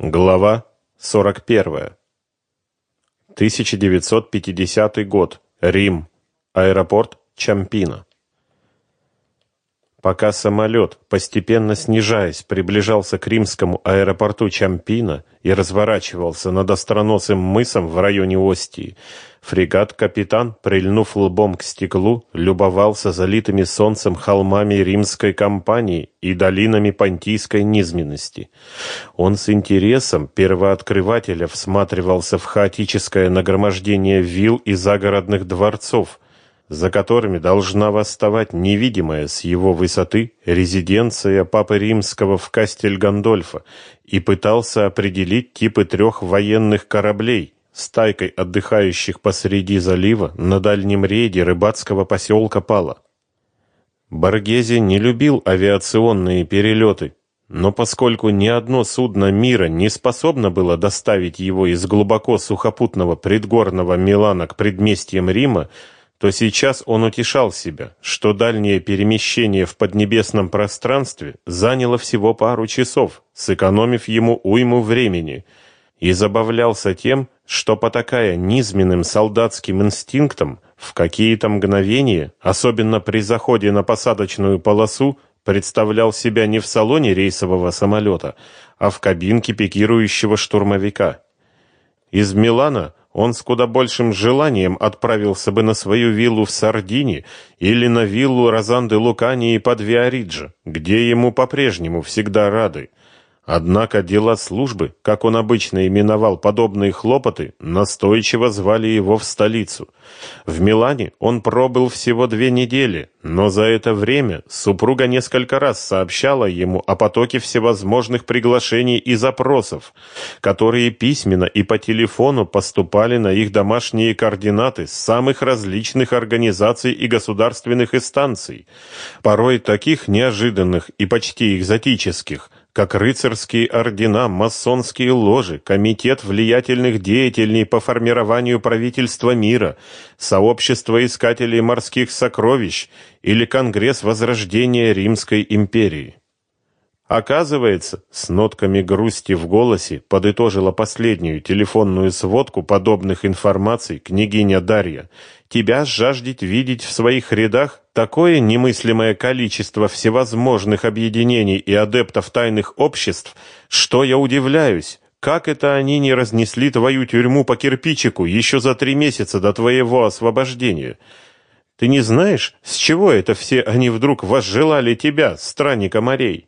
Глава 41. 1950 год. Рим. Аэропорт Чампино. Пока самолет, постепенно снижаясь, приближался к римскому аэропорту Чампино и разворачивался над остроносым мысом в районе Остии, фрегат-капитан, прильнув лбом к стеклу, любовался залитыми солнцем холмами римской кампании и долинами понтийской низменности. Он с интересом первооткрывателя всматривался в хаотическое нагромождение вилл и загородных дворцов, за которыми должна восставать невидимая с его высоты резиденция Папы Римского в Кастель-Гандольфо, и пытался определить типы трех военных кораблей, стайкой отдыхающих посреди залива на дальнем рейде рыбацкого поселка Пала. Боргезе не любил авиационные перелеты, но поскольку ни одно судно мира не способно было доставить его из глубоко сухопутного предгорного Милана к предместьям Рима, то сейчас он утешал себя, что дальнее перемещение в поднебесном пространстве заняло всего пару часов, сэкономив ему уйму времени, и забавлялся тем, что потакая низменным солдатским инстинктам, в какие-то мгновения, особенно при заходе на посадочную полосу, представлял себя не в салоне рейсового самолета, а в кабинке пикирующего штурмовика. Из Милана он с куда большим желанием отправился бы на свою виллу в Сардине или на виллу Розанды Лукании под Виариджо, где ему по-прежнему всегда рады. Однако дела службы, как он обычно именовал подобные хлопоты, настойчиво звали его в столицу. В Милане он пробыл всего две недели, но за это время супруга несколько раз сообщала ему о потоке всевозможных приглашений и запросов, которые письменно и по телефону поступали на их домашние координаты с самых различных организаций и государственных инстанций, порой таких неожиданных и почти экзотических – как рыцарские ордена, масонские ложи, комитет влиятельных деятелей по формированию правительства мира, сообщество искателей морских сокровищ или Конгресс возрождения Римской империи. Оказывается, с нотками грусти в голосе подытожила последнюю телефонную сводку подобных информаций княгиня Дарья. Тебя жаждет видеть в своих рядах такое немыслимое количество всевозможных объединений и адептов тайных обществ, что я удивляюсь, как это они не разнесли твою тюрьму по кирпичику еще за три месяца до твоего освобождения. Ты не знаешь, с чего это все они вдруг возжелали тебя, странника морей?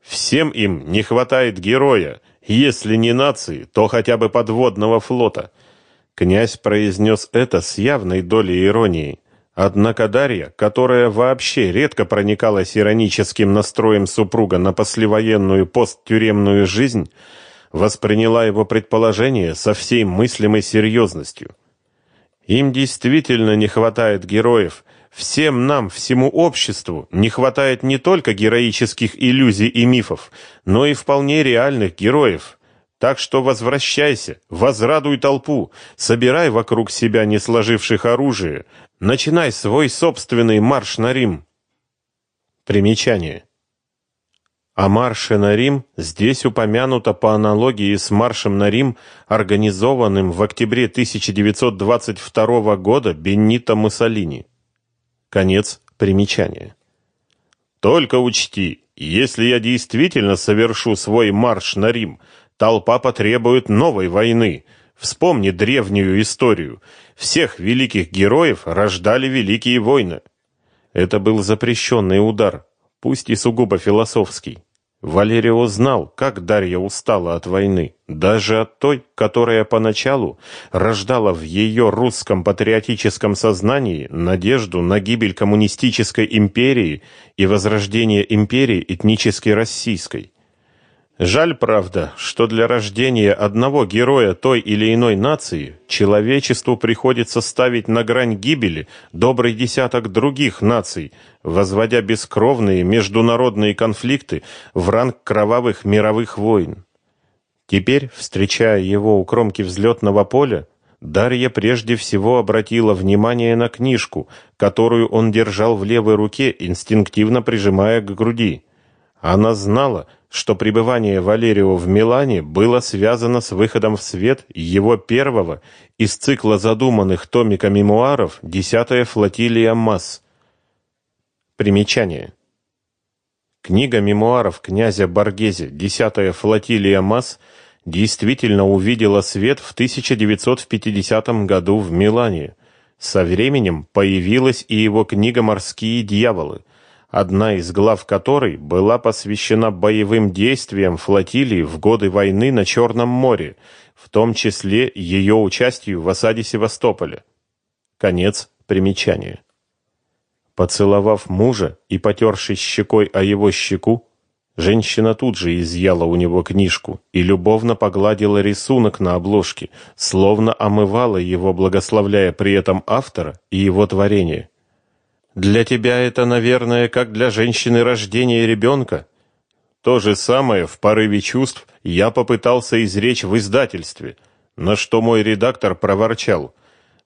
Всем им не хватает героя, если не нации, то хотя бы подводного флота. Князь произнес это с явной долей иронии. Однако Дарья, которая вообще редко проникалась ироническим настроем супруга на послевоенную посттюремную жизнь, восприняла его предположение со всей мыслимой серьезностью. Им действительно не хватает героев, Всем нам, всему обществу не хватает не только героических иллюзий и мифов, но и вполне реальных героев. Так что возвращайся, возрадуй толпу, собирай вокруг себя не сложивших оружие, начинай свой собственный марш на Рим. Примечание. О марше на Рим здесь упомянуто по аналогии с маршем на Рим, организованным в октябре 1922 года Бенито Муссолини. Конец примечания. Только учти, если я действительно совершу свой марш на Рим, толпа потребует новой войны. Вспомни древнюю историю. Всех великих героев рождали великие войны. Это был запрещенный удар, пусть и сугубо философский. Валерио знал, как Дарья устала от войны, даже от той, которая поначалу рождала в ее русском патриотическом сознании надежду на гибель коммунистической империи и возрождение империи этнически российской. Жаль, правда, что для рождения одного героя той или иной нации человечеству приходится ставить на грань гибели добрый десяток других наций, возводя бескровные международные конфликты в ранг кровавых мировых войн. Теперь, встречая его у кромки взлетного поля, Дарья прежде всего обратила внимание на книжку, которую он держал в левой руке, инстинктивно прижимая к груди. Она знала, что пребывание Валерио в Милане было связано с выходом в свет его первого из цикла задуманных томика мемуаров «Десятая флотилия масс». Примечание. Книга мемуаров князя Боргезе «Десятая флотилия масс» действительно увидела свет в 1950 году в Милане. Со временем появилась и его книга «Морские дьяволы», одна из глав которой была посвящена боевым действиям флотилии в годы войны на Черном море, в том числе ее участию в осаде Севастополя. Конец примечания. Поцеловав мужа и потершись щекой о его щеку, женщина тут же изъяла у него книжку и любовно погладила рисунок на обложке, словно омывала его, благословляя при этом автора и его творение. Для тебя это, наверное, как для женщины рождение ребенка. То же самое в порыве чувств я попытался изречь в издательстве, на что мой редактор проворчал: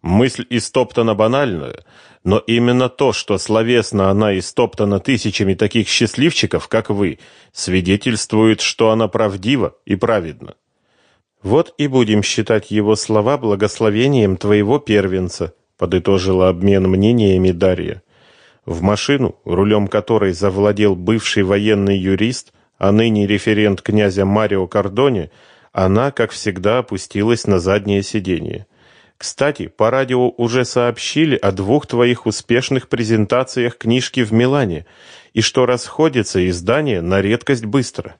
"Мысль истоптана банальная, но именно то, что словесно она истоптана тысячами таких счастливчиков, как вы, свидетельствует, что она правдива и праведна. Вот и будем считать его слова благословением твоего первенца", подытожила обмен мнениями Дарья. В машину, рулем которой завладел бывший военный юрист, а ныне референт князя Марио Кордоне, она, как всегда, опустилась на заднее сиденье. Кстати, по радио уже сообщили о двух твоих успешных презентациях книжки в Милане, и что расходится издание на редкость быстро.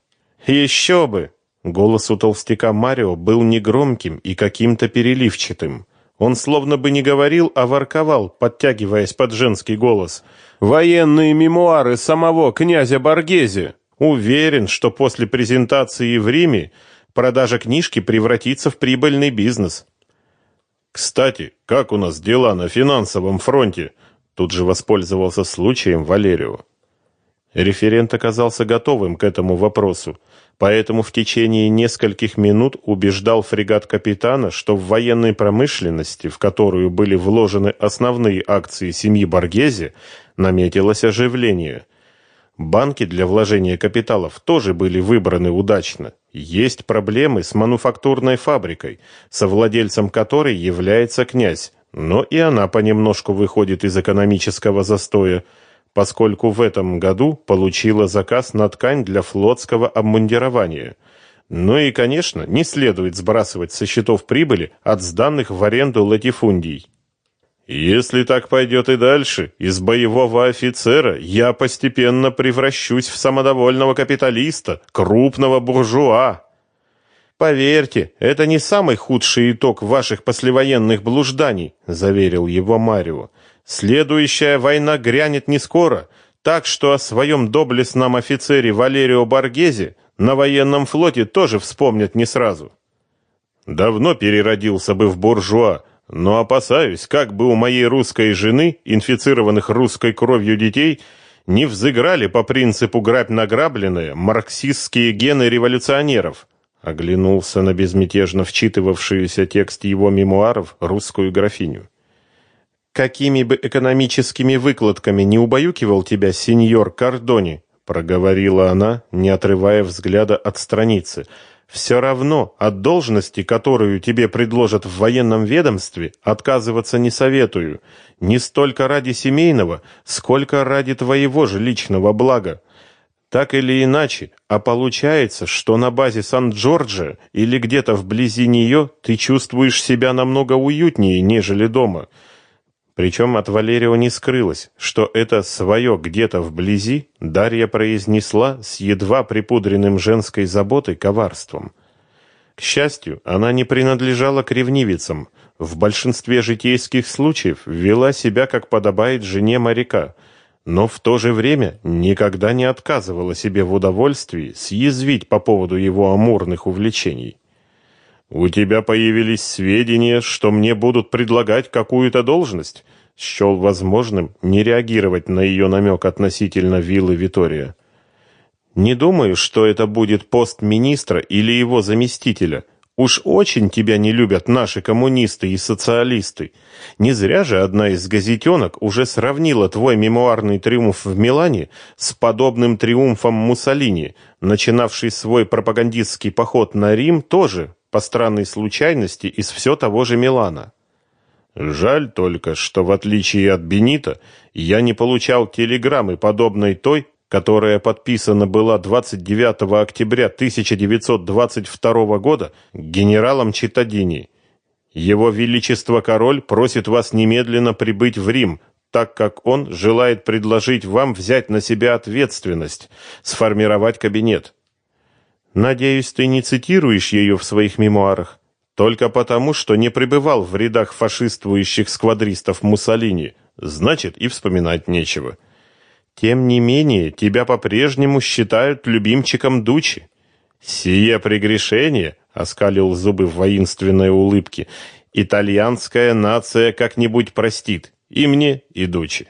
Еще бы! Голос у толстяка Марио был негромким и каким-то переливчатым. Он словно бы не говорил, а ворковал, подтягиваясь под женский голос. «Военные мемуары самого князя Боргезе. Уверен, что после презентации в Риме продажа книжки превратится в прибыльный бизнес». «Кстати, как у нас дела на финансовом фронте?» Тут же воспользовался случаем Валерио. Референт оказался готовым к этому вопросу, поэтому в течение нескольких минут убеждал фрегат капитана, что в военной промышленности, в которую были вложены основные акции семьи Боргезе, наметилось оживление. Банки для вложения капиталов тоже были выбраны удачно. Есть проблемы с мануфактурной фабрикой, совладельцем которой является князь, но и она понемножку выходит из экономического застоя – поскольку в этом году получила заказ на ткань для флотского обмундирования. Ну и, конечно, не следует сбрасывать со счетов прибыли от сданных в аренду латифундий. Если так пойдет и дальше, из боевого офицера я постепенно превращусь в самодовольного капиталиста, крупного буржуа. Поверьте, это не самый худший итог ваших послевоенных блужданий, заверил его Марио. Следующая война грянет не скоро, так что о своем доблестном офицере Валерио Боргезе на военном флоте тоже вспомнят не сразу. Давно переродился бы в буржуа, но опасаюсь, как бы у моей русской жены, инфицированных русской кровью детей, не взыграли по принципу грабь награбленное марксистские гены революционеров. Оглянулся на безмятежно вчитывавшуюся текст его мемуаров русскую графиню. Какими бы экономическими выкладками не убаюкивал тебя сеньор Кардони, проговорила она, не отрывая взгляда от страницы. Все равно от должности, которую тебе предложат в военном ведомстве, отказываться не советую, не столько ради семейного, сколько ради твоего же личного блага. Так или иначе, а получается, что на базе Сан-Джорджа или где-то вблизи нее ты чувствуешь себя намного уютнее, нежели дома. Причем от Валерио не скрылось, что это свое где-то вблизи Дарья произнесла с едва припудренным женской заботой коварством. К счастью, она не принадлежала к ревнивицам, в большинстве житейских случаев вела себя как подобает жене моряка, но в то же время никогда не отказывала себе в удовольствии съязвить по поводу его амурных увлечений. У тебя появились сведения, что мне будут предлагать какую-то должность? Счел возможным не реагировать на ее намек относительно виллы Витория. Не думаю, что это будет пост министра или его заместителя, Уж очень тебя не любят наши коммунисты и социалисты. Не зря же одна из газетенок уже сравнила твой мемуарный триумф в Милане с подобным триумфом Муссолини, начинавший свой пропагандистский поход на Рим тоже по странной случайности из все того же Милана. Жаль только, что в отличие от Бенита, я не получал телеграммы подобной той, которая подписана была 29 октября 1922 года генералом Читадини. Его величество король просит вас немедленно прибыть в Рим, так как он желает предложить вам взять на себя ответственность, сформировать кабинет. Надеюсь, ты не цитируешь ее в своих мемуарах только потому, что не пребывал в рядах фашистующих сквадристов Муссолини. Значит, и вспоминать нечего. Тем не менее, тебя по-прежнему считают любимчиком Дучи. Сие прегрешение, оскалил зубы в воинственной улыбке, итальянская нация как-нибудь простит, и мне, и Дучи.